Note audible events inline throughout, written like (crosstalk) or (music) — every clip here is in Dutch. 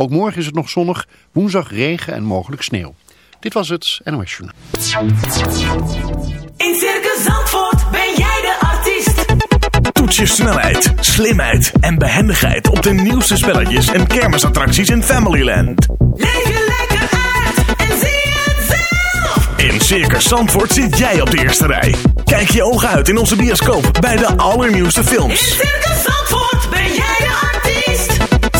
Ook morgen is het nog zonnig, woensdag regen en mogelijk sneeuw. Dit was het NOS Journaal. In Circus Zandvoort ben jij de artiest. Toets je snelheid, slimheid en behendigheid op de nieuwste spelletjes en kermisattracties in Familyland. Leef je lekker uit en zie het zelf. In Circus Zandvoort zit jij op de eerste rij. Kijk je ogen uit in onze bioscoop bij de allernieuwste In films. Circus Zandvoort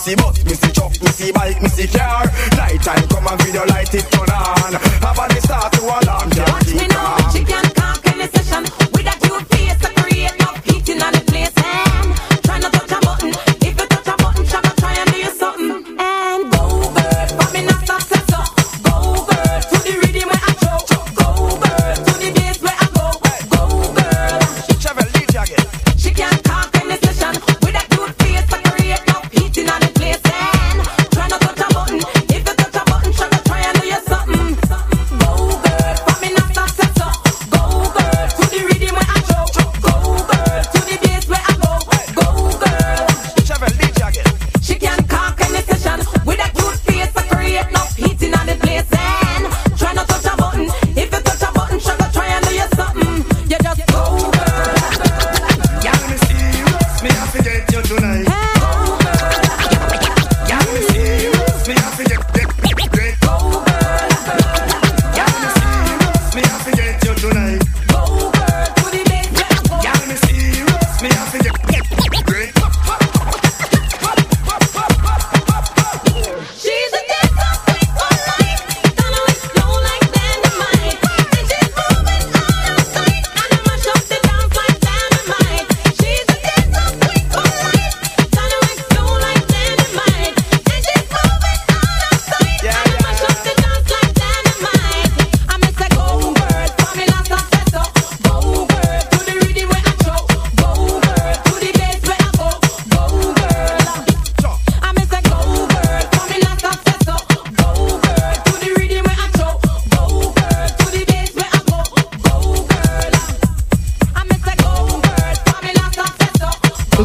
See bus, me see truck, me see bike, me see car Night time come and video light it turn on. Have a start to alarm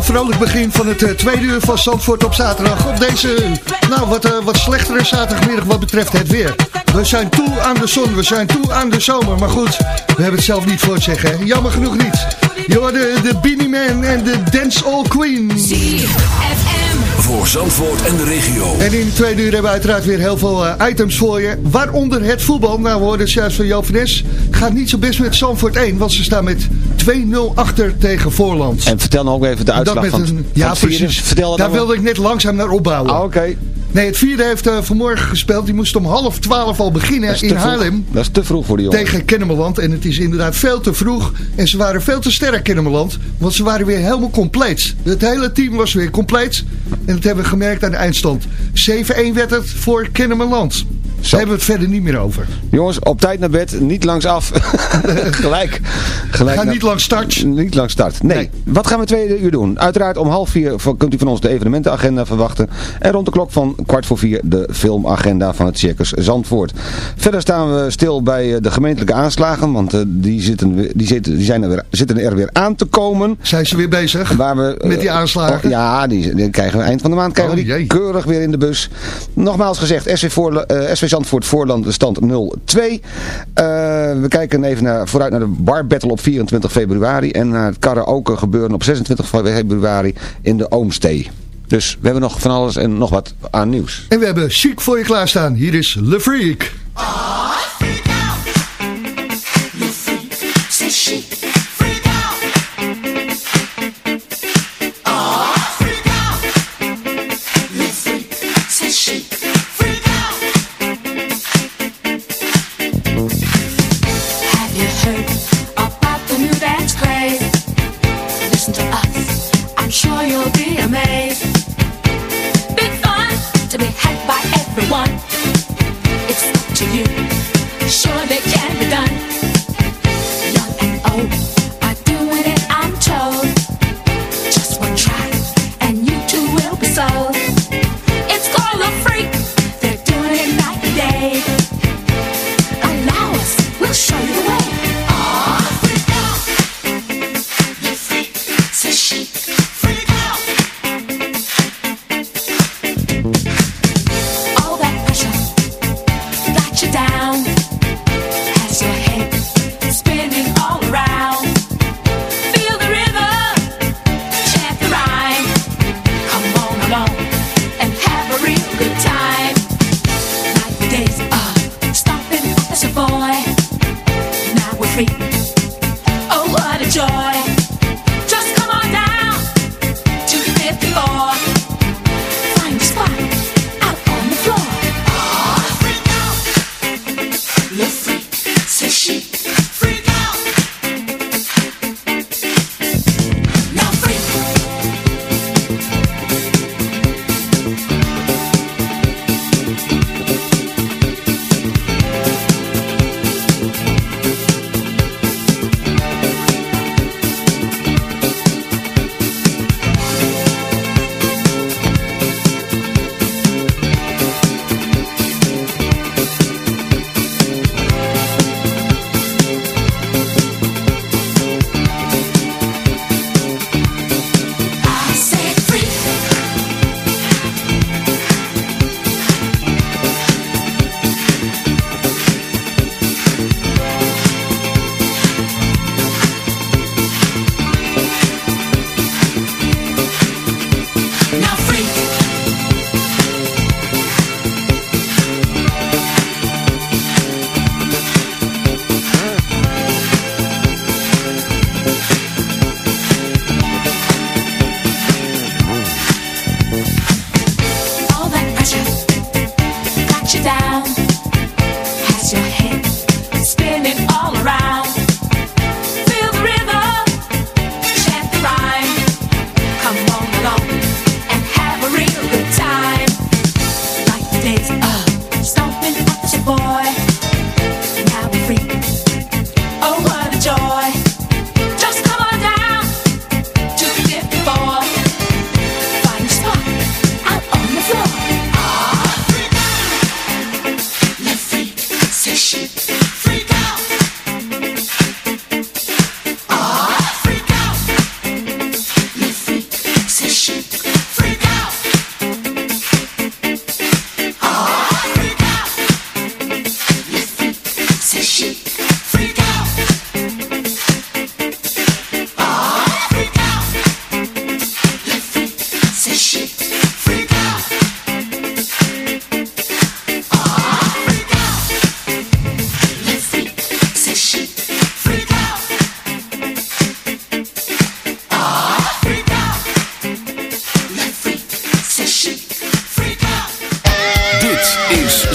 vrolijk begin van het uh, tweede uur van Zandvoort op zaterdag. Op deze, nou, wat, uh, wat slechtere zaterdagmiddag wat betreft het weer. We zijn toe aan de zon, we zijn toe aan de zomer. Maar goed, we hebben het zelf niet voor het zeggen. Hè? Jammer genoeg niet. Je hoorde de Beanie Man en de Dance All Queen. Voor Zandvoort en de regio. En in de tweede uur hebben we uiteraard weer heel veel uh, items voor je. Waaronder het voetbal. Nou, we hoorden juist van Joop. Gaat niet zo best met Zandvoort 1. Want ze staan met 2-0 achter tegen Voorland. En vertel nou ook even de uitslag van, een, Ja, van precies. Vertel Daar wilde ik net langzaam naar opbouwen. Ah, oké. Okay. Nee, het vierde heeft uh, vanmorgen gespeeld. Die moest om half twaalf al beginnen in Haarlem. Dat is te vroeg voor die jongen. Tegen Kennemerland. En het is inderdaad veel te vroeg. En ze waren veel te sterk, Kennemerland. Want ze waren weer helemaal compleet. Het hele team was weer compleet. En dat hebben we gemerkt aan de eindstand. 7-1 werd het voor Kennemerland. Daar hebben we het verder niet meer over. Jongens, op tijd naar bed, niet langs af. (laughs) gelijk. gelijk Ga niet langs start. Niet langs start. Nee. nee. Wat gaan we tweede uur doen? Uiteraard om half vier kunt u van ons de evenementenagenda verwachten. En rond de klok van kwart voor vier de filmagenda van het Circus Zandvoort. Verder staan we stil bij de gemeentelijke aanslagen. Want uh, die, zitten, die, zitten, die zijn er weer, zitten er weer aan te komen. Zijn ze weer bezig? Waar we, met die aanslagen? Oh, ja, die, die, krijgen we eind van de maand krijgen oh, we die jee. keurig weer in de bus. Nogmaals gezegd, SV, voor, uh, SV Zandvoort voorland stand 0-2. Uh, we kijken even naar, vooruit naar de bar battle op 24 februari. En naar het karaoke gebeuren op 26 februari in de Oomstee. Dus we hebben nog van alles en nog wat aan nieuws. En we hebben Chic voor je klaarstaan. Hier is Le Freak. Oh, freak out. Le freak. C'est chic. Freak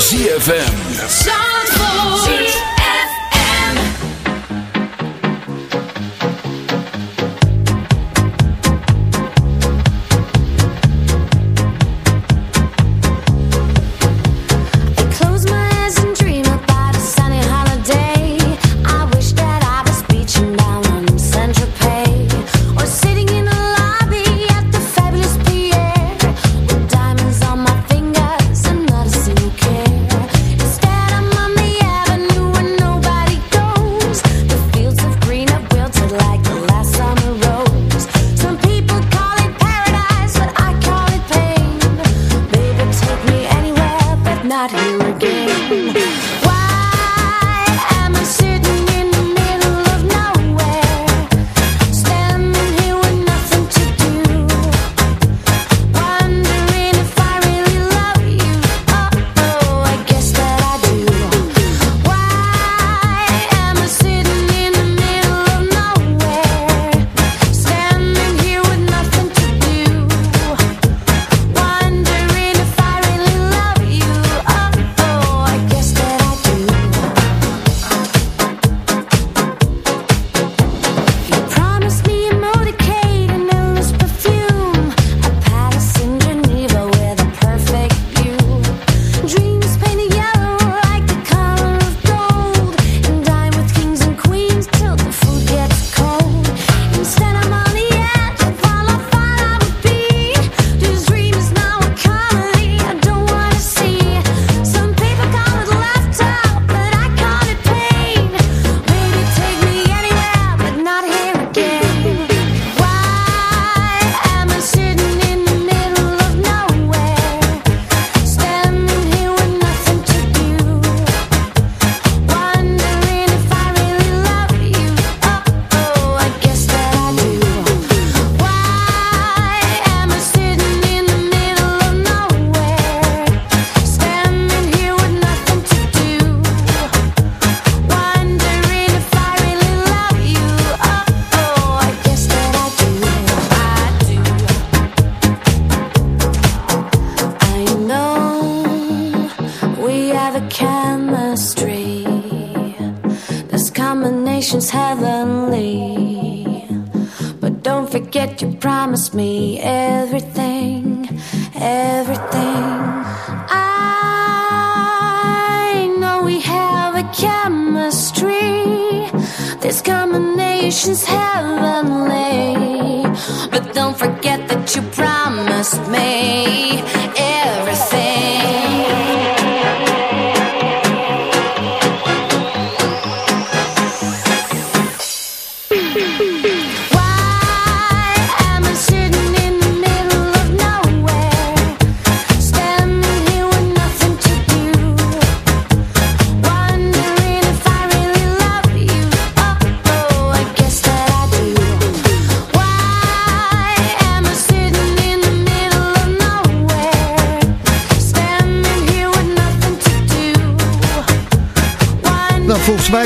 ZFM.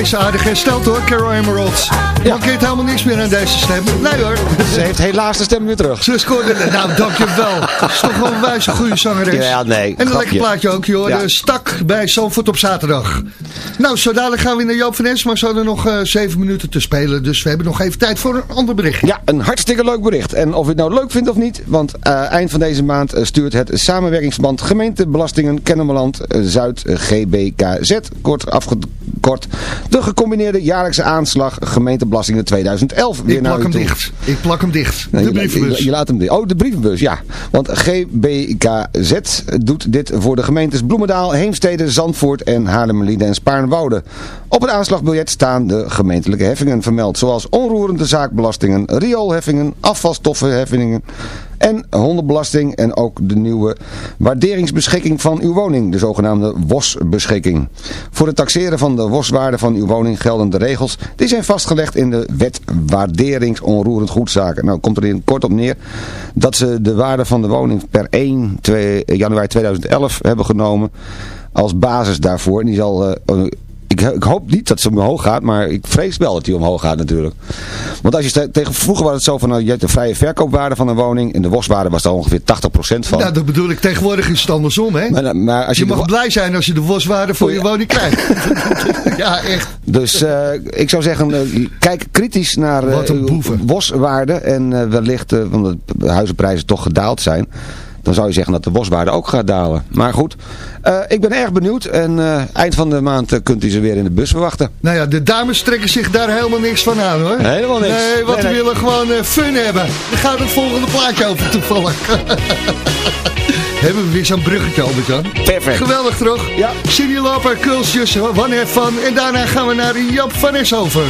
Is aardig hersteld hoor, Carol Emerald. Ja. Mankeert helemaal niks meer aan deze stem. Nee hoor. Ze heeft helaas de stem weer terug. Ze scoorde, nou dankjewel. Dat is toch wel een wijze goede zangeres. Ja, nee, En een grapje. lekker plaatje ook, joh. Ja. De stak bij Zandvoort op zaterdag. Nou, zo dadelijk gaan we naar Joop van Es, maar zo er nog eh, zeven minuten te spelen. Dus we hebben nog even tijd voor een ander berichtje. Ja, een hartstikke leuk bericht. En of je het nou leuk vindt of niet, want eh, eind van deze maand eh, stuurt het samenwerkingsverband Gemeentebelastingen Kennemerland Zuid GBKZ, kort afgekort, de gecombineerde jaarlijkse aanslag Gemeentebelastingen 2011 weer Ik naar plak hem toe. dicht. Ik plak hem dicht. De je- brievenbus. Je, je laat hem dicht. Oh, de brievenbus, ja. Want GBKZ doet dit voor de gemeentes Bloemendaal, Heemstede, Zandvoort en Haarlemmerlieden en Spaarnwoude. Op het aanslagbiljet staan de gemeentelijke heffingen vermeld, zoals onroerende zaakbelastingen, rioolheffingen, afvalstoffenheffingen en hondenbelasting en ook de nieuwe waarderingsbeschikking van uw woning, de zogenaamde WOS-beschikking. Voor het taxeren van de WOS-waarde van uw woning gelden de regels die zijn vastgelegd in de wet waarderingsonroerend goedzaken. Nou, komt er in kort op neer dat ze de waarde van de woning per 1 2 januari 2011 hebben genomen als basis daarvoor. En die zal... eh, ik, ik hoop niet dat ze omhoog gaat, maar ik vrees wel dat die omhoog gaat natuurlijk. Want als je tegen, vroeger was het zo van, nou, je hebt de vrije verkoopwaarde van een woning. En de waswaarde was daar ongeveer 80% van. Nou, dat bedoel ik. Tegenwoordig is het andersom, hè? maar, maar als je, mag blij zijn als je de waswaarde voor je woning krijgt. (laughs) ja, echt. Dus eh, ik zou zeggen, eh, kijk kritisch naar boeven. boswaarde. En wellicht, omdat de huizenprijzen toch gedaald zijn. Dan zou je zeggen dat de boswaarde ook gaat dalen. Maar goed, eh, ik ben erg benieuwd. En eh, eind van de maand eh, kunt u ze weer in de bus verwachten. Nou ja, de dames trekken zich daar helemaal niks van aan, hoor. Helemaal niks. Nee, want Nee, nee. willen gewoon eh, fun hebben. Daar gaat het volgende plaatje over toevallig. (laughs) Hebben we weer zo'n bruggetje, Albert-Jan. Perfect. Geweldig, toch? Ja. Cindy Loper, Kulsjes, Have Fun. En daarna gaan we naar Jap van Eshoven.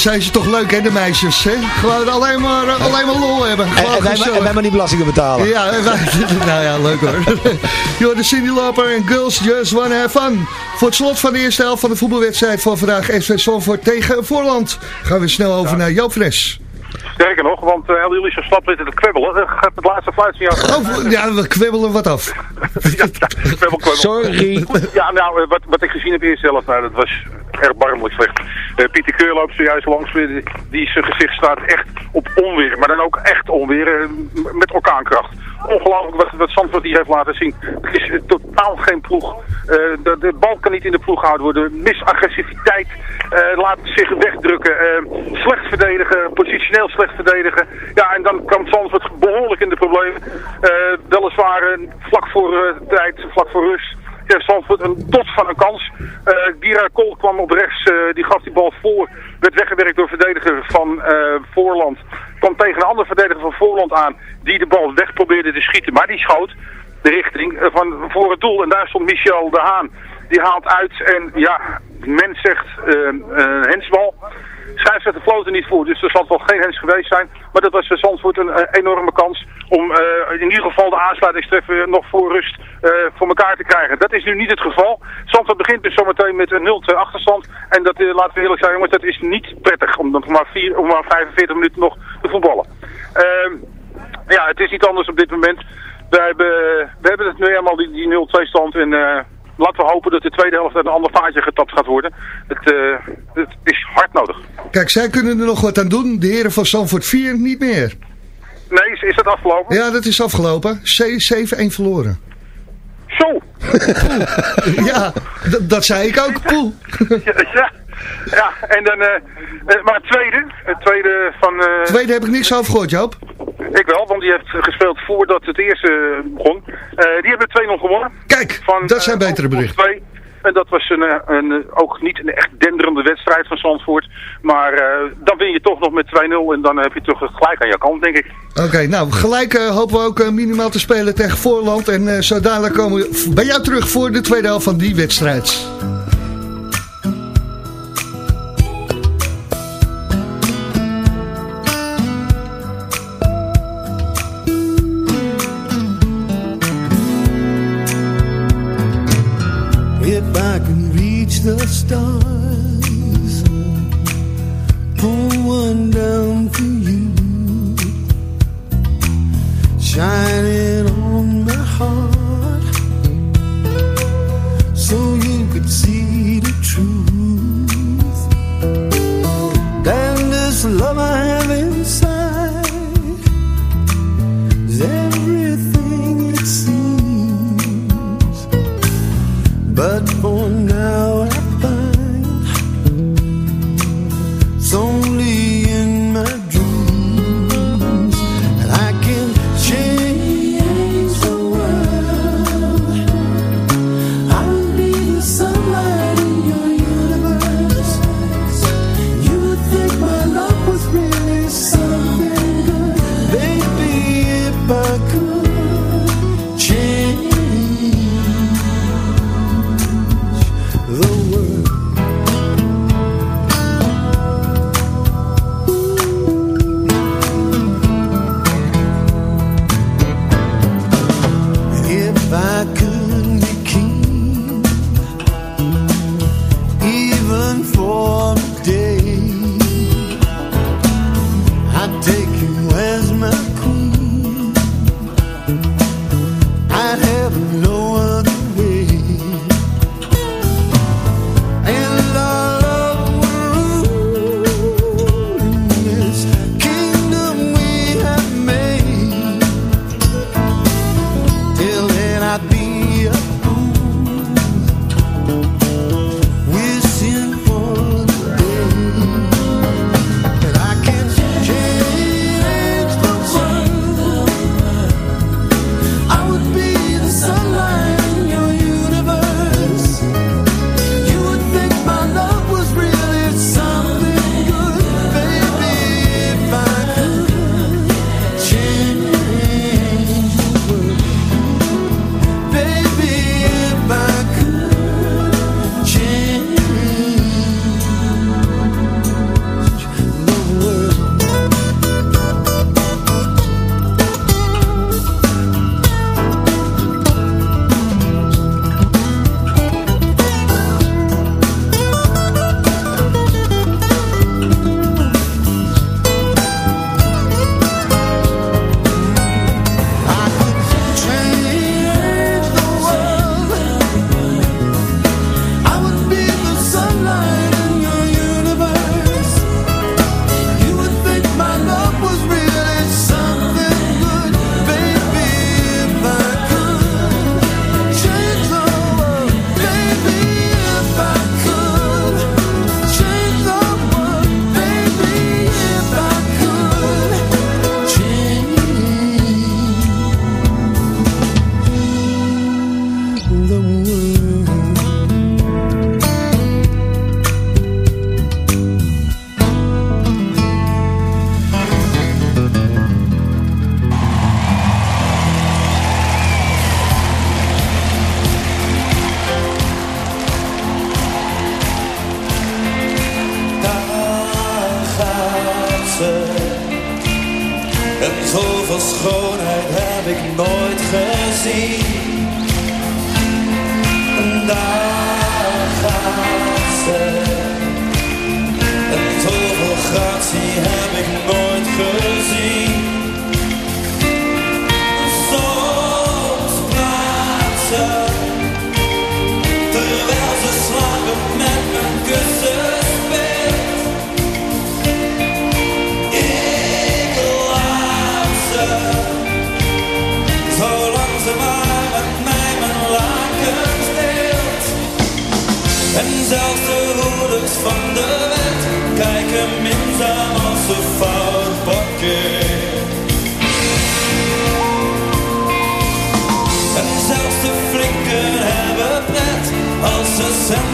Wat zijn ze toch leuk, hè, de meisjes, hè? Gewoon alleen maar, eh, alleen maar lol hebben. En, Gewoon en wij, en wij maar die belastingen betalen. Ja, wij, (laughs) nou ja, leuk hoor. (laughs) Joh, de Cindy Loper en Girls Just Wanna Have Fun. Voor het slot van de eerste helft van de voetbalwedstrijd van vandaag SV Zandvoort tegen Voorland. Gaan we snel over naar Joop Fres. Sterker nog, want uh, hadden jullie zo slap zitten te kwebbelen, dan gaat het laatste fluitje jou. Oh, ja, we kwebbelen wat af. (laughs) ja, ja, kwebbel, kwebbel. Sorry. Ja, nou, eh, wat, wat ik gezien heb eerst zelf, nou, dat was erg barmelijk slecht. Eh, Pieter Keur loopt zojuist langs, die, zijn gezicht staat echt op onweer, maar dan ook echt onweer, eh, met orkaankracht. Ongelooflijk wat, wat Zandvoort hier heeft laten zien. Het is totaal geen ploeg. Eh, de, de bal kan niet in de ploeg gehouden worden. Misagressiviteit laat zich wegdrukken. Slecht verdedigen, positioneel slecht verdedigen. Ja, en dan kwam Zandvoort behoorlijk in de problemen. Weliswaar vlak voor tijd, vlak voor rust Zandvoort een tot van een kans. Eh Gira Kool kwam op rechts, eh, die gaf die bal voor. Werd weggewerkt door verdediger van eh, Voorland. Kwam tegen een andere verdediger van Voorland aan. Die de bal weg probeerde te schieten. Maar die schoot de richting van voor het doel. En daar stond Michel de Haan. Die haalt uit en ja, men zegt eh, hensbal. Scheidsrechter floot er niet voor, dus er zal wel geen hens geweest zijn. Maar dat was voor Zandvoort een eh, enorme kans om eh, in ieder geval de aansluitingstreffer nog voor rust eh, voor elkaar te krijgen. Dat is nu niet het geval. Zandvoort begint dus zometeen met een 0-2 achterstand. En dat, laten we eerlijk zijn jongens, dat is niet prettig om dan maar, vier, om maar 45 minuten nog te voetballen. Ehm, ja, het is niet anders op dit moment. We hebben, we hebben het nu helemaal die, die 0-2 stand eh, laten we hopen dat de tweede helft uit een ander vaartje getapt gaat worden. Het, eh, het is hard nodig. Kijk, zij kunnen er nog wat aan doen. De heren van Zandvoort 4 niet meer. Nee, is, is dat afgelopen? Ja, dat is afgelopen. C- 7-1 verloren. Zo! (laughs) ja, dat zei ik ook. Poel. ja, ja, ja, en dan, eh, eh, maar het tweede, het tweede van... eh, Tweede heb ik niks over gehoord, Joop. Ik wel, want die heeft gespeeld voordat het eerste begon. Eh, die hebben 2-0 gewonnen. Kijk, van, dat zijn eh, betere berichten. 2. En dat was een, eh, een, eh, ook niet een echt denderende wedstrijd van Zandvoort. Maar eh, dan win je toch nog met 2-0 en dan heb je toch gelijk aan je kant, denk ik. Oké, nou, gelijk eh, hopen we ook eh, minimaal te spelen tegen Voorland. En eh, zo dadelijk komen we bij jou terug voor de tweede helft van die wedstrijd. done En zoveel schoonheid heb ik nooit gezien.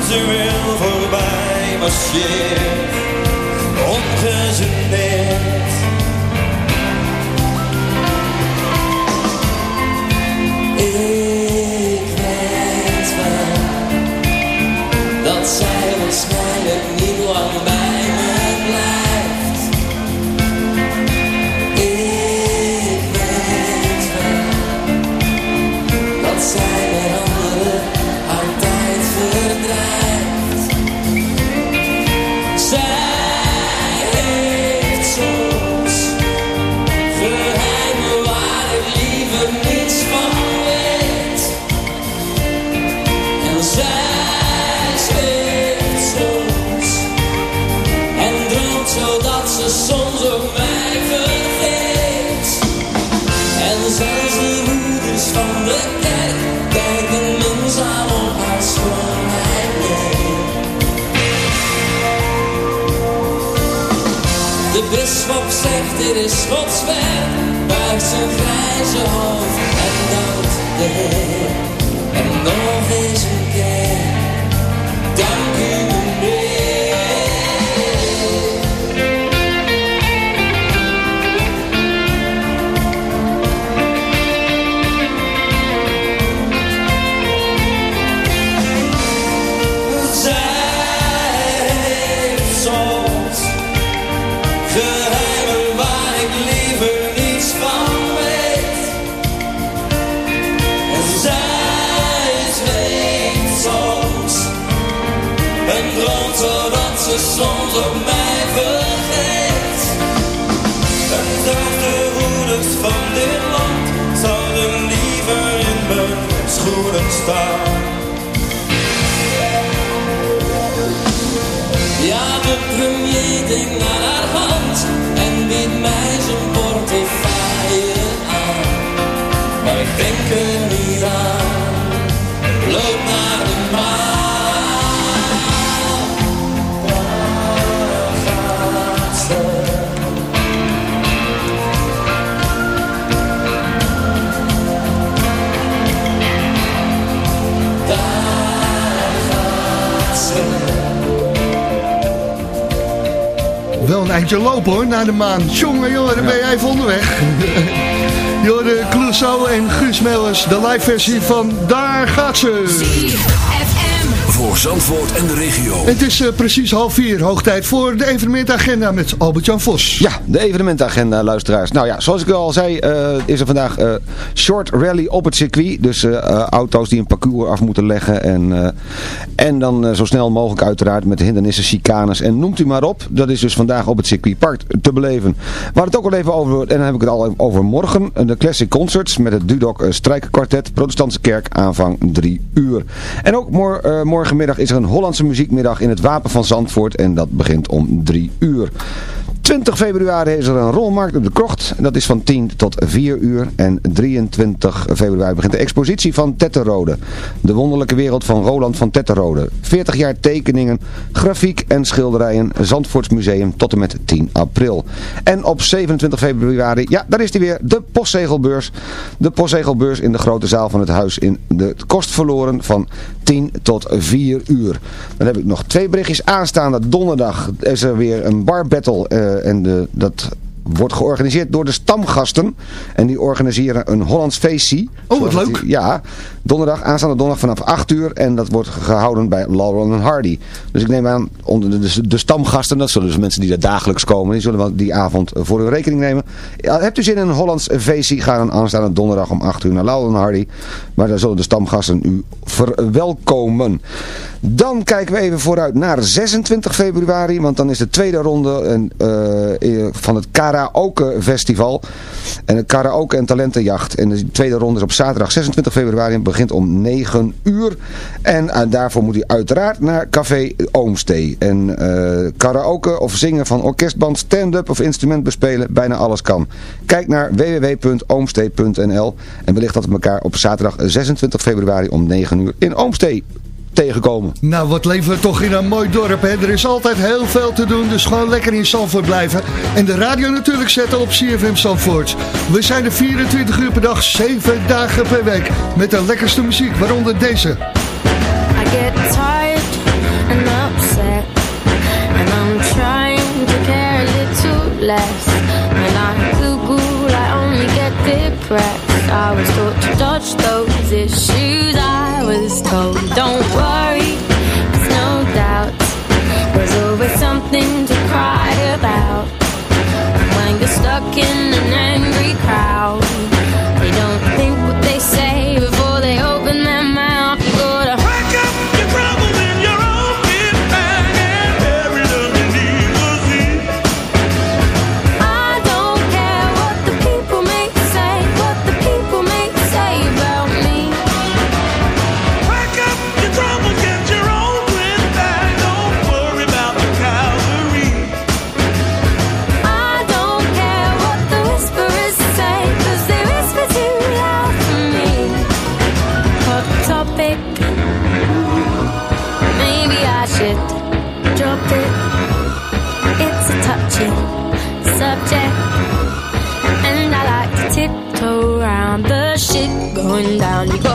Sensueel voorbij marcheert. Ongegeneerd. Is Gods werk, hoor, naar de maan. Jongen, jongen, dan ben jij even onderweg. (laughs) Jorde Clouseau en Guus Meeuwers, de live versie van Daar gaat ze. Voor Zandvoort en de regio. Het is eh, precies half vier, hoog tijd voor de evenementagenda met Albert-Jan Vos. Ja, de evenementagenda, luisteraars. Nou ja, zoals ik al zei, eh, is er vandaag eh, short rally op het circuit. Dus auto's die een parcours af moeten leggen. En, eh, en dan zo snel mogelijk uiteraard met hindernissen, chicanes en noemt u maar op. Dat is dus vandaag op het circuitpark te beleven. Waar het ook al even over, en dan heb ik het al over morgen. De Classic Concerts met het Dudok Strijkenkwartet, Protestantse Kerk, aanvang 3 uur. En ook mor- eh, morgenmiddag is er een Hollandse muziekmiddag in het Wapen van Zandvoort. En dat begint om 3 uur. 20 februari is er een rolmarkt op de Krocht. Dat is van 10 tot 4 uur. En 23 februari begint de expositie van Tetterode. De wonderlijke wereld van Roland van Tetterode. 40 jaar tekeningen, grafiek en schilderijen. Zandvoorts Museum tot en met 10 april. En op 27 februari, ja, daar is die weer, de postzegelbeurs. De postzegelbeurs in de grote zaal van het huis in de kost verloren van 10 tot 4 uur. Dan heb ik nog twee berichtjes aanstaande. Donderdag is er weer een bar battle eh, en de, dat wordt georganiseerd door de stamgasten. En die organiseren een Hollands feestje. Oh, wat leuk. Ja, Donderdag, aanstaande donderdag vanaf 8 uur. En dat wordt gehouden bij Laurel en Hardy. Dus ik neem aan, onder de, de, stamgasten, dat zullen dus mensen die daar dagelijks komen, die zullen wel die avond eh, voor hun rekening nemen. Hebt u zin in een Hollands feestje? Ga dan aanstaande donderdag om 8 uur naar Laurel en Hardy. Maar daar zullen de stamgasten u verwelkomen. Dan kijken we even vooruit naar 26 februari, want dan is de tweede ronde en, eh, van het Karaoke Festival. En het Karaoke en Talentenjacht. En de tweede ronde is op zaterdag 26 februari begint om 9 uur. En eh, daarvoor moet u uiteraard naar Café Oomstee. En eh, karaoke of zingen van orkestband, stand-up of instrument bespelen, bijna alles kan. Kijk naar www.oomstee.nl en wellicht dat we elkaar op zaterdag 26 februari om 9 uur in Oomstee tegenkomen. Nou, wat leven we toch in een mooi dorp, hè? Er is altijd heel veel te doen, dus gewoon lekker in Zandvoort blijven. En de radio natuurlijk zetten op CFM Zandvoort. We zijn er 24 uur per dag, 7 dagen per week. Met de lekkerste muziek, waaronder deze. I get tired and upset, and I'm trying to care a little less. When I Google, I only get depressed. I was taught to dodge those issues. I was told, don't worry, there's no doubt. There's always something to cry about. When you're stuck in an angry crowd, down. You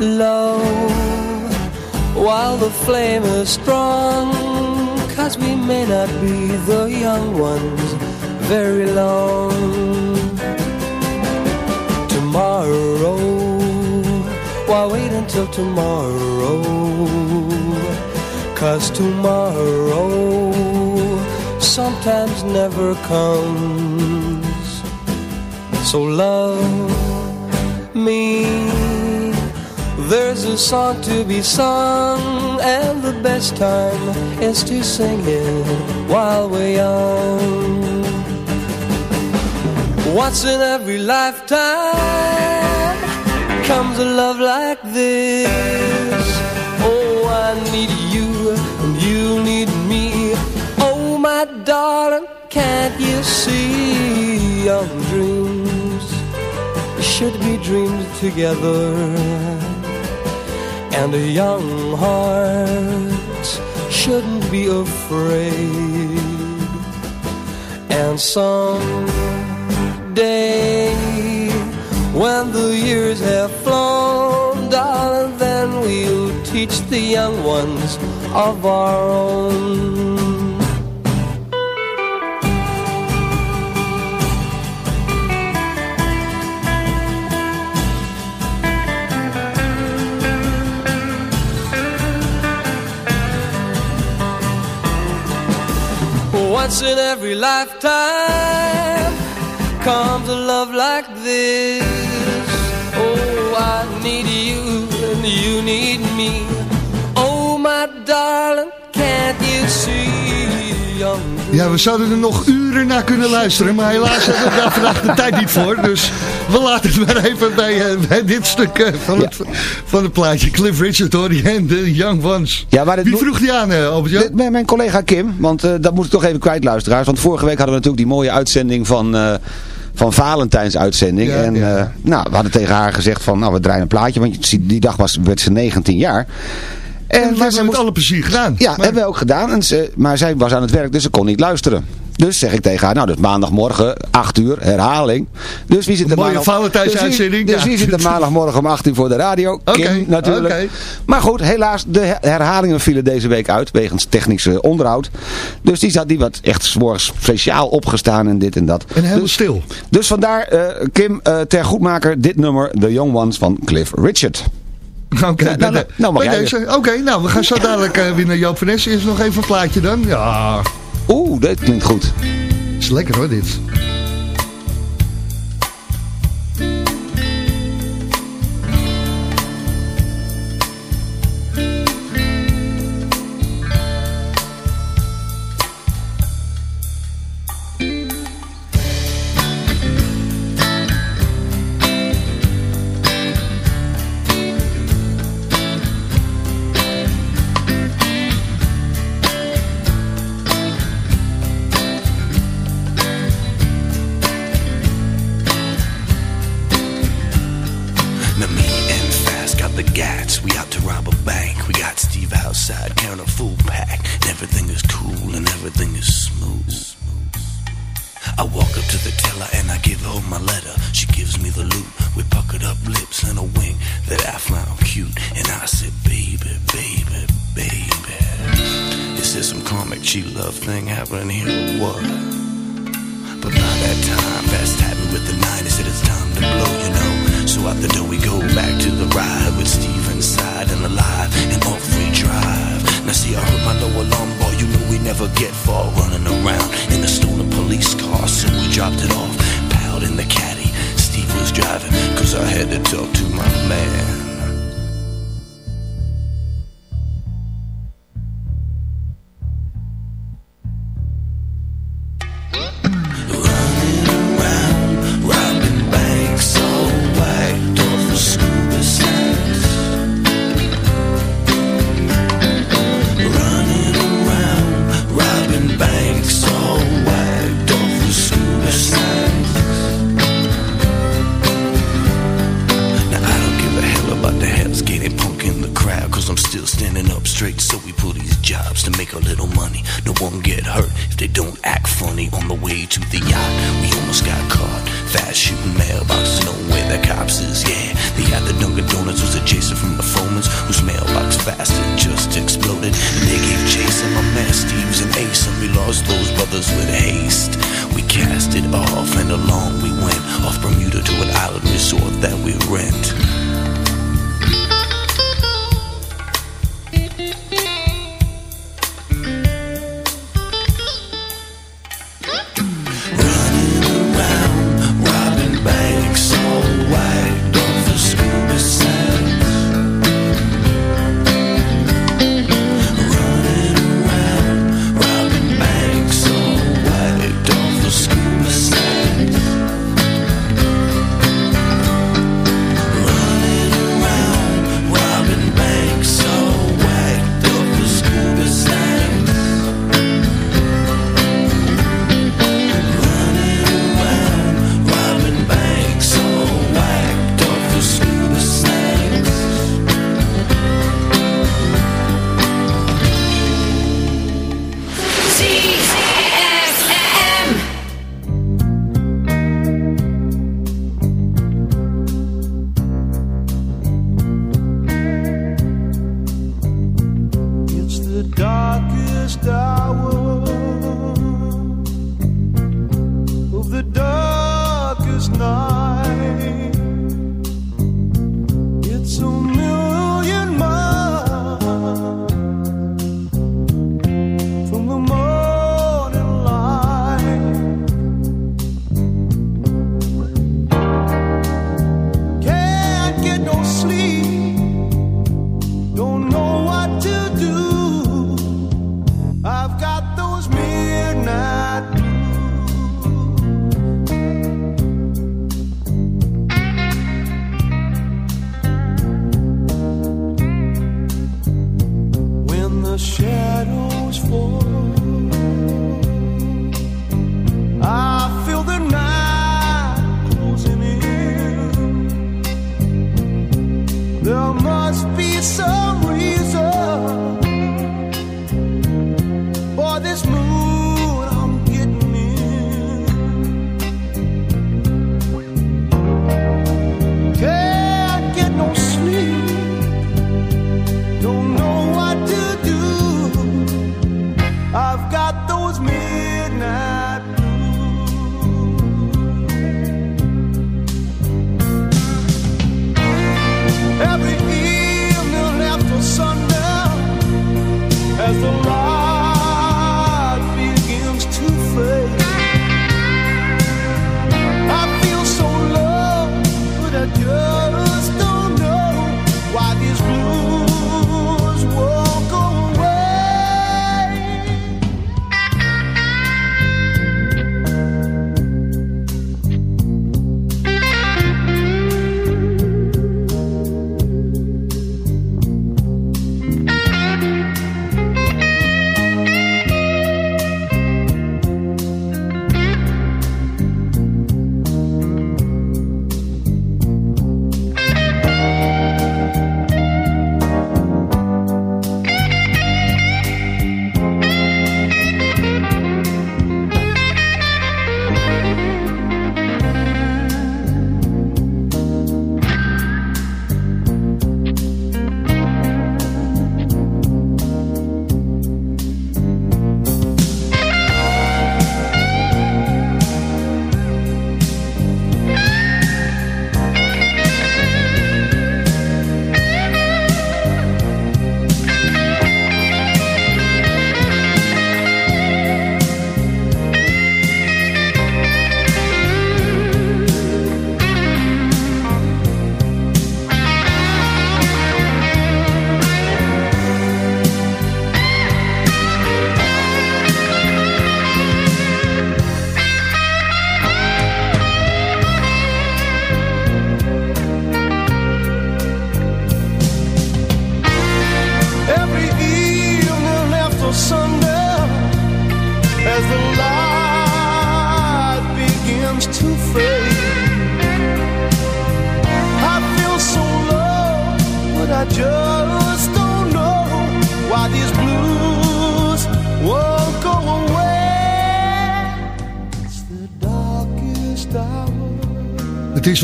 low while the flame is strong. Cause we may not be the young ones very long tomorrow. Why wait until tomorrow? Cause tomorrow sometimes never comes. So love me There's a song to be sung, and the best time is to sing it while we're young. Once in every lifetime comes a love like this. Oh, I need you, and you need me. Oh, my darling, can't you see young dreams should be dreamed together? And a young heart shouldn't be afraid. And someday, when the years have flown, darling, then we'll teach the young ones of our own. Once in every lifetime comes a love like this. Oh, I need you and you need me. Oh, my darling, can't you see Ja, we zouden er nog uren naar kunnen luisteren, maar helaas hebben we daar vandaag de tijd niet voor. Dus we laten het maar even bij, eh, bij dit stuk eh, van, het, van het plaatje. Cliff Richard je, en de Young Ones. Ja, maar Wie vroeg die aan, uh, Albert-Jan? Dit- Mijn, mijn collega Kim, want eh, dat moet ik toch even kwijt luisteraars. Want vorige week hadden we natuurlijk die mooie uitzending van, eh van Valentijns uitzending. Ja, en ja. eh, nou, we hadden tegen haar gezegd van nou we draaien een plaatje. Want die dag was, werd ze 19 jaar. En we hebben het alle plezier gedaan. Ja, Maar- hebben we ook gedaan. En ze, maar zij was aan het werk, dus ze kon niet luisteren. Dus zeg ik tegen haar, nou dus maandagmorgen, 8 uur, herhaling. Dus wie zit er Dus, wie, dus ja. wie zit er maandagmorgen om 8 uur voor de radio? Oké, Kim natuurlijk. Maar goed, helaas, de her- herhalingen vielen deze week uit wegens technische onderhoud. Dus die zat die wat echt 's morgens speciaal opgestaan en dit en dat. En helemaal dus, stil. dus vandaar, eh, Kim, eh, ter goedmaker, dit nummer, The Young Ones van Cliff Richard. (laughs) Oké, nou, nou, nou mag bij jij deze. Oké, nou, we gaan zo dadelijk eh, weer naar Joop van. Eerst nog even een plaatje dan. Ja, Oeh, dit klinkt goed. is lekker hoor, dit. Cute. And I said, baby, baby, baby. Is there some comic cheat love thing happening here or what? But by that time, Fast tapped me with the nine. He said it's time to blow, you know. So out the door we go back to the ride with Steve inside and alive and off we drive. Now see, I heard my lower lumbar. You know we never get far running around in a stolen police car. So we dropped it off, piled in the caddy. Steve was driving, cause I had to talk to my man.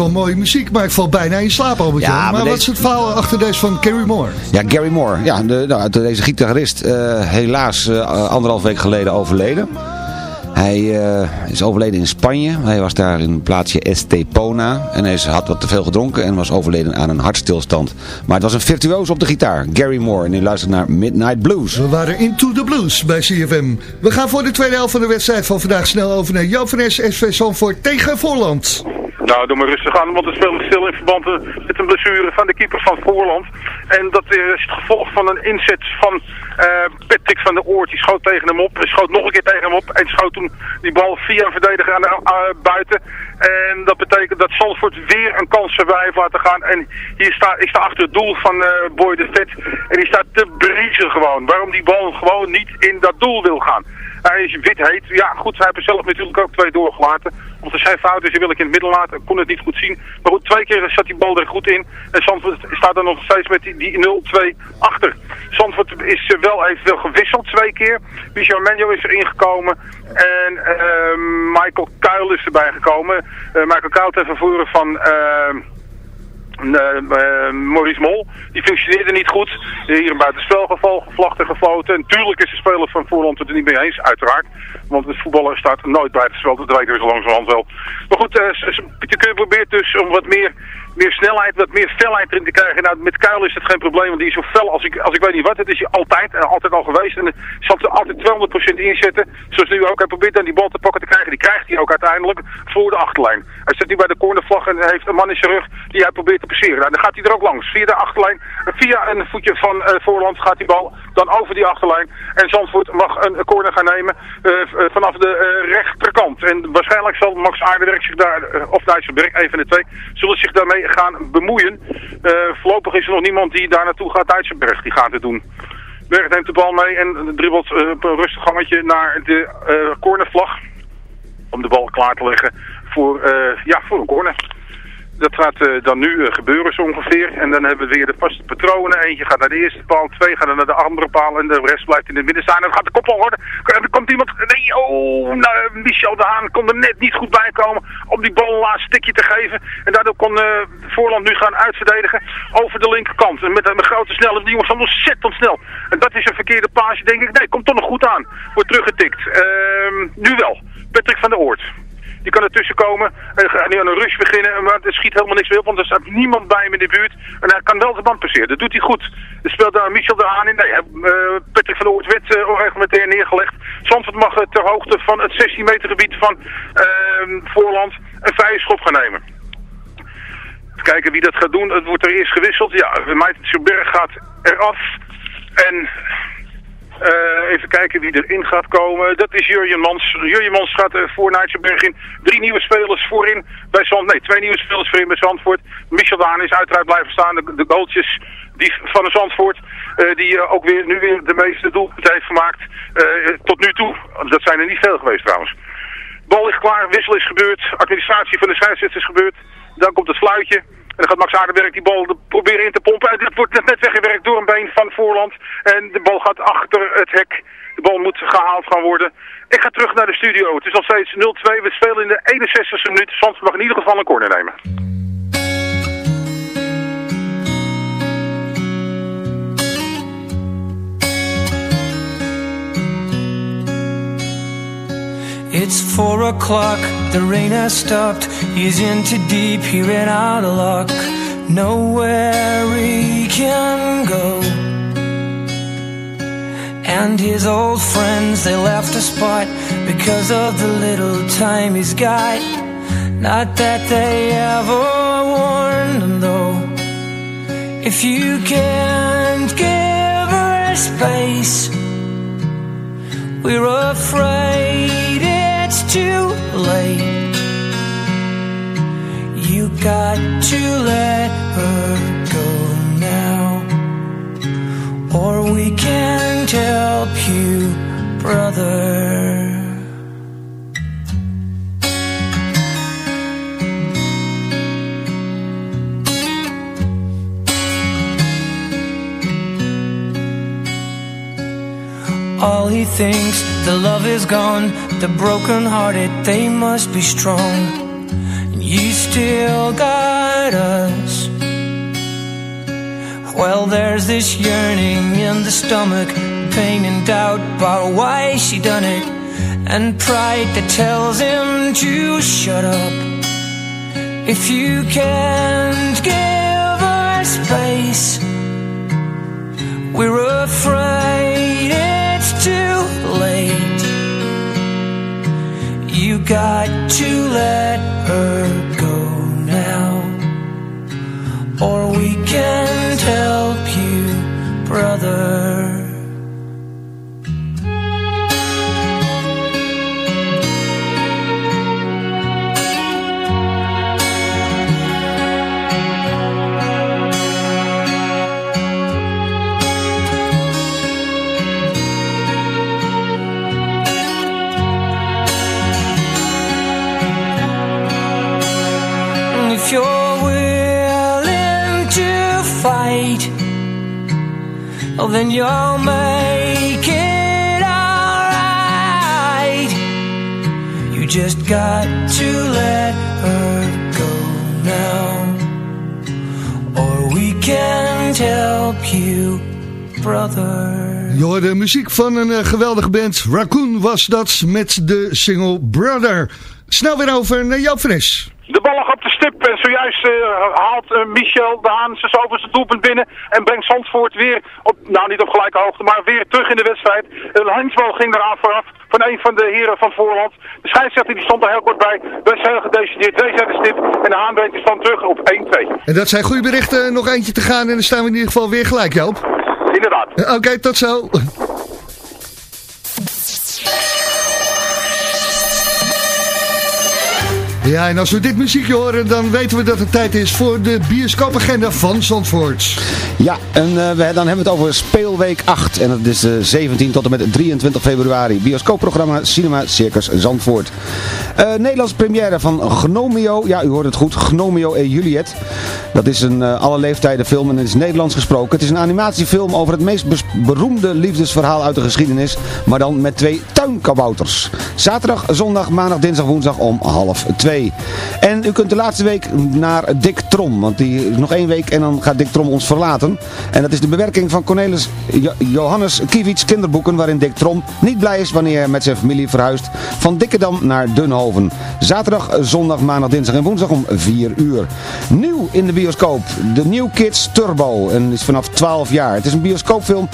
Wel mooie muziek, maar ik val bijna in slaap, Albert Ja, maar Maar, wat is het verhaal achter deze van Carrie Moore? Ja, Gary Moore. Ja, de, nou, deze gitarist eh, helaas eh, anderhalf week geleden overleden. Hij eh, is overleden in Spanje. Hij was daar in het plaatsje Estepona. En hij had wat te veel gedronken en was overleden aan een hartstilstand. Maar het was een virtuoos op de gitaar, Gary Moore. En u luistert naar Midnight Blues. We waren into the blues bij CFM. We gaan voor de tweede helft van de wedstrijd van vandaag snel over naar Joop van SV Zandvoort tegen Voorland. Nou, doe maar rustig aan, want het speelt stil in verband eh, met een blessure van de keeper van Voorland. En dat eh, is het gevolg van een inzet van eh, Patrick van der Oort. Die schoot tegen hem op, schoot nog een keer tegen hem op en schoot toen die bal via een verdediger aan de, buiten. En dat betekent dat Zandvoort weer een kans erbij heeft laten gaan. En hier sta, ik sta achter het doel van eh, Boy de Vet. En die staat te briezen gewoon. Waarom die bal gewoon niet in dat doel wil gaan. Hij is wit heet. Ja goed, hij heeft er zelf natuurlijk ook twee doorgelaten. Omdat het zijn fout is, die wil ik in het midden laten. Kon het niet goed zien. Maar goed, twee keer zat die bal er goed in. En Zandvoort staat er nog steeds met die, die 0-2 achter. Zandvoort is wel even gewisseld twee keer. Michel Menjo is er ingekomen. En eh, Michael Kuil is erbij gekomen. Eh, Michael Kuil ten vervoeren van... eh, Maurice Mol, die functioneerde niet goed. Eh, hier een buitenspelgeval, gevlachten gefloten. En tuurlijk is de speler van Voorland het er niet mee eens, uiteraard. Want de voetballer staat nooit buitenspel, dat weten we zo langzamerhand wel. Maar goed, eh, Pieter Keur probeert dus om wat meer, meer snelheid, wat meer felheid erin te krijgen. Nou, met Kuil is het geen probleem, want die is zo fel als ik, als ik weet niet wat. Het is hij altijd, en altijd al geweest. En hij zal er altijd 200% inzetten. Zoals nu ook. Hij probeert dan die bal te pakken te krijgen. Die krijgt hij ook uiteindelijk voor de achterlijn. Hij zit nu bij de cornervlag en heeft een man in zijn rug die hij probeert te passeren. Nou, dan gaat hij er ook langs. Via de achterlijn, eh, via een voetje van eh, voorland gaat die bal dan over die achterlijn. En Zandvoort mag een corner gaan nemen eh, eh, vanaf de eh, rechterkant. En waarschijnlijk zal Max Aardenwerk zich daar, eh, of Dijsselberg, een van de twee, zullen zich daarmee gaan bemoeien. Eh, voorlopig is er nog niemand die daar naartoe gaat. Dijsselberg, die gaat het doen. Berg neemt de bal mee en dribbelt eh, op een rustig gangetje naar de eh, cornervlag. Om de bal klaar te leggen voor, ja, voor een corner. Dat gaat eh, dan nu eh, gebeuren zo ongeveer. En dan hebben we weer de vaste patronen. Eentje gaat naar de eerste paal, twee gaan naar de andere paal en de rest blijft in het midden staan. En dan gaat de koppel worden. En er komt iemand, nee, oh, nou, Michel de Haan kon er net niet goed bij komen om die bal een laatste stikje te geven. En daardoor kon eh, Voorland nu gaan uitverdedigen over de linkerkant. En met een grote snelheid, die jongens zijn ontzettend snel. En dat is een verkeerde paasje, denk ik. Nee, komt toch nog goed aan. Wordt teruggetikt. Ehm, nu wel. Patrick van der Oort. Die kan ertussen komen en gaat nu aan een rush beginnen, maar het schiet helemaal niks meer op, want er staat niemand bij hem in de buurt. En hij kan wel de band passeren, dat doet hij goed. Er speelt daar Michel de Haan in, nee, eh, Patrick van Oort werd uh, onreglementair neergelegd. Zandvoort mag eh, ter hoogte van het 16 meter gebied van ehm, Voorland een vrije schop gaan nemen. Kijken wie dat gaat doen, het wordt er eerst gewisseld. Ja, Maarten Berg gaat eraf en... Eh, even kijken wie erin gaat komen. Dat is Jurjen Mans. Jurjen Mans gaat uh, voor Nijtsenberg in. Drie nieuwe spelers voorin bij Zand. Nee, twee nieuwe spelers voorin bij Zandvoort. Michel Daan is uiteraard blijven staan. De, de goaltjes die van de Zandvoort. Uh, die ook weer, nu weer de meeste doelpunten heeft gemaakt. tot nu toe. Dat zijn er niet veel geweest trouwens. Bal ligt klaar. Wissel is gebeurd. Administratie van de scheidsrechter is gebeurd. Dan komt het fluitje. En dan gaat Max Aardenberg die bal proberen in te pompen. En dat wordt net weggewerkt door een been van Voorland. En de bal gaat achter het hek. De bal moet gehaald gaan worden. Ik ga terug naar de studio. Het is nog steeds 0-2. We spelen in de 61ste minuut. Zand mag in ieder geval een corner nemen. It's four o'clock, the rain has stopped. He's in too deep, he ran out of luck. Nowhere he can go. And his old friends, they left the spot because of the little time he's got. Not that they ever warned him though. If you can't give her space, we're afraid late. You got to let her go now, or we can't help you, brother. All he thinks, the love is gone. The broken hearted, they must be strong. And you still got us. Well, there's this yearning in the stomach, pain and doubt about why she done it, and pride that tells him to shut up. If you can't give her space, we're afraid got to let her go now, or we can't help you, brother. Oh, then you'll make it alright. You just got to let her go now, can't help you, brother. Je hoorde muziek van een eh, geweldige band. Raccoon was dat met de single Brother. Snel weer over naar Joop Fris. De bal lag op de stip en zojuist eh, haalt eh, Michel de Haan zijn zoveelste doelpunt binnen en brengt Zandvoort weer op, nou niet op gelijke hoogte, maar weer terug in de wedstrijd. Een handsbal ging eraan vooraf van een van de heren van Voorland. De scheidsrechter die stond er heel kort bij, best heel gedecideerd, twee zetten stip en de Haan brengt de stand terug op 1-2. En dat zijn goede berichten. Nog eentje te gaan en dan staan we in ieder geval weer gelijk, Joop. Inderdaad. Oké, tot zo. Ja, en als we dit muziekje horen, dan weten we dat het tijd is voor de bioscoopagenda van Zandvoort. Ja, en eh, we, dan hebben we het over Speelweek 8. En dat is eh 17 tot en met 23 februari. Bioscoopprogramma Cinema Circus Zandvoort. Eh Nederlands première van Gnomio. Ja, u hoort het goed. Gnomio en Juliet. Dat is een alle leeftijden film en het is Nederlands gesproken. Het is een animatiefilm over het meest beroemde liefdesverhaal uit de geschiedenis. Maar dan met twee tuinkabouters. Zaterdag, zondag, maandag, dinsdag, woensdag om half twee. En u kunt de laatste week naar Dick Trom. Want die is nog één week en dan gaat Dick Trom ons verlaten. En dat is de bewerking van Cornelis Jo- Johannes Kiewits kinderboeken. Waarin Dick Trom niet blij is wanneer hij met zijn familie verhuist van Dikkedam naar Dunhoven. Zaterdag, zondag, maandag, dinsdag en woensdag om 4 uur. Nieuw in de bioscoop. De New Kids Turbo. En is vanaf 12 jaar. Het is een bioscoopfilm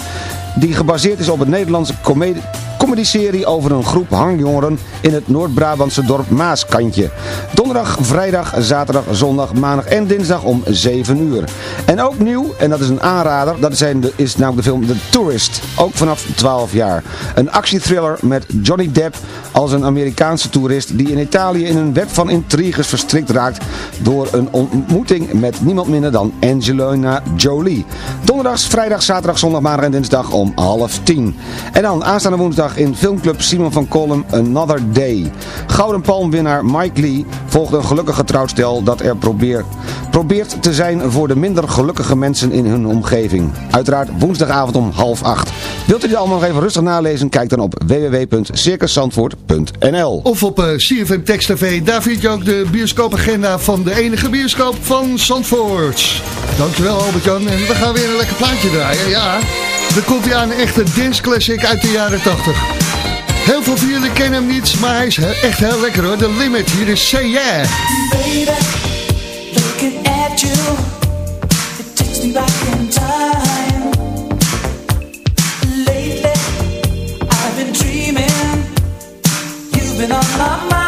die gebaseerd is op het Nederlandse comedie comedyserie over een groep hangjongeren in het Noord-Brabantse dorp Maaskantje. Donderdag, vrijdag, zaterdag, zondag, maandag en dinsdag om 7 uur. En ook nieuw, en dat is een aanrader, dat zijn is namelijk de film The Tourist. Ook vanaf 12 jaar. Een actiethriller met Johnny Depp als een Amerikaanse toerist die in Italië in een web van intriges verstrikt raakt door een ontmoeting met niemand minder dan Angelina Jolie. Donderdags, vrijdag, zaterdag, zondag, maandag en dinsdag om half tien. En dan aanstaande woensdag in filmclub Simon van Kolm Another Day. Gouden Palmwinnaar Mike Lee volgt een gelukkige trouwstel dat er probeert, probeert te zijn voor de minder gelukkige mensen in hun omgeving. Uiteraard woensdagavond om half acht. Wilt u dit allemaal nog even rustig nalezen? Kijk dan op www.circuszandvoort.nl Of op eh, CFM Text TV. Daar vind je ook de bioscoopagenda van de enige bioscoop van Zandvoort. Dankjewel Albert-Jan. En we gaan weer een lekker plaatje draaien. Ja, er komt hij aan een echte dance classic uit de jaren 80. Heel veel van jullie kennen hem niet, maar hij is echt heel lekker hoor. The Limit, hier is Say Yeah. Baby, looking at you, it takes me back in time. Lately, I've been dreaming, you've been on my mind.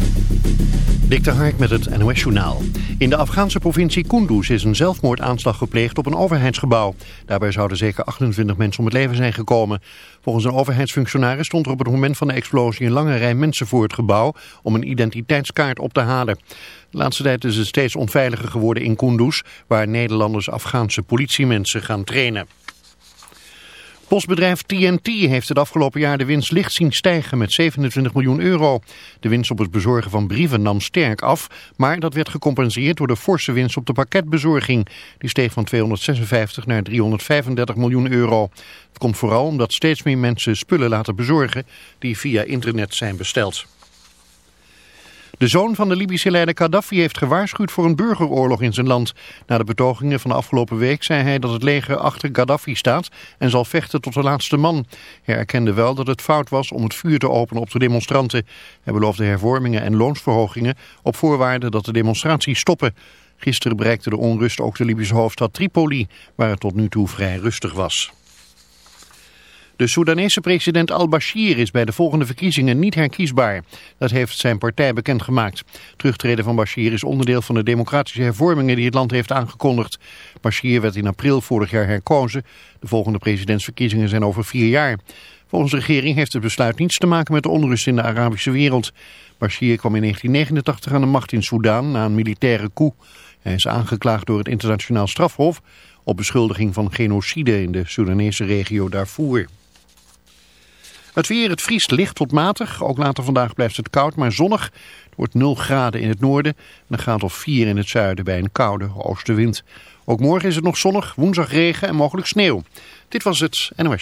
Dik de Hark met het NOS-journaal. In de Afghaanse provincie Kunduz is een zelfmoordaanslag gepleegd op een overheidsgebouw. Daarbij zouden zeker 28 mensen om het leven zijn gekomen. Volgens een overheidsfunctionaris stond er op het moment van de explosie een lange rij mensen voor het gebouw om een identiteitskaart op te halen. De laatste tijd is het steeds onveiliger geworden in Kunduz, waar Nederlanders Afghaanse politiemensen gaan trainen. Postbedrijf TNT heeft het afgelopen jaar de winst licht zien stijgen met 27 miljoen euro. De winst op het bezorgen van brieven nam sterk af, maar dat werd gecompenseerd door de forse winst op de pakketbezorging. Die steeg van 256 naar 335 miljoen euro. Het komt vooral omdat steeds meer mensen spullen laten bezorgen die via internet zijn besteld. De zoon van de Libische leider Gaddafi heeft gewaarschuwd voor een burgeroorlog in zijn land. Na de betogingen van afgelopen week zei hij dat het leger achter Gaddafi staat en zal vechten tot de laatste man. Hij erkende wel dat het fout was om het vuur te openen op de demonstranten. Hij beloofde hervormingen en loonsverhogingen op voorwaarde dat de demonstraties stoppen. Gisteren bereikte de onrust ook de Libische hoofdstad Tripoli, waar het tot nu toe vrij rustig was. De Soedanese president al-Bashir is bij de volgende verkiezingen niet herkiesbaar. Dat heeft zijn partij bekendgemaakt. Terugtreden van Bashir is onderdeel van de democratische hervormingen die het land heeft aangekondigd. Bashir werd in april vorig jaar herkozen. De volgende presidentsverkiezingen zijn over vier jaar. Volgens de regering heeft het besluit niets te maken met de onrust in de Arabische wereld. Bashir kwam in 1989 aan de macht in Soedan na een militaire coup. Hij is aangeklaagd door het internationaal strafhof op beschuldiging van genocide in de Soedanese regio Darfur. Het weer, het vriest licht tot matig. Ook later vandaag blijft het koud, maar zonnig. Het wordt 0 graden in het noorden en een graad of 4 in het zuiden bij een koude oostenwind. Ook morgen is het nog zonnig, woensdag regen en mogelijk sneeuw. Dit was het NOS.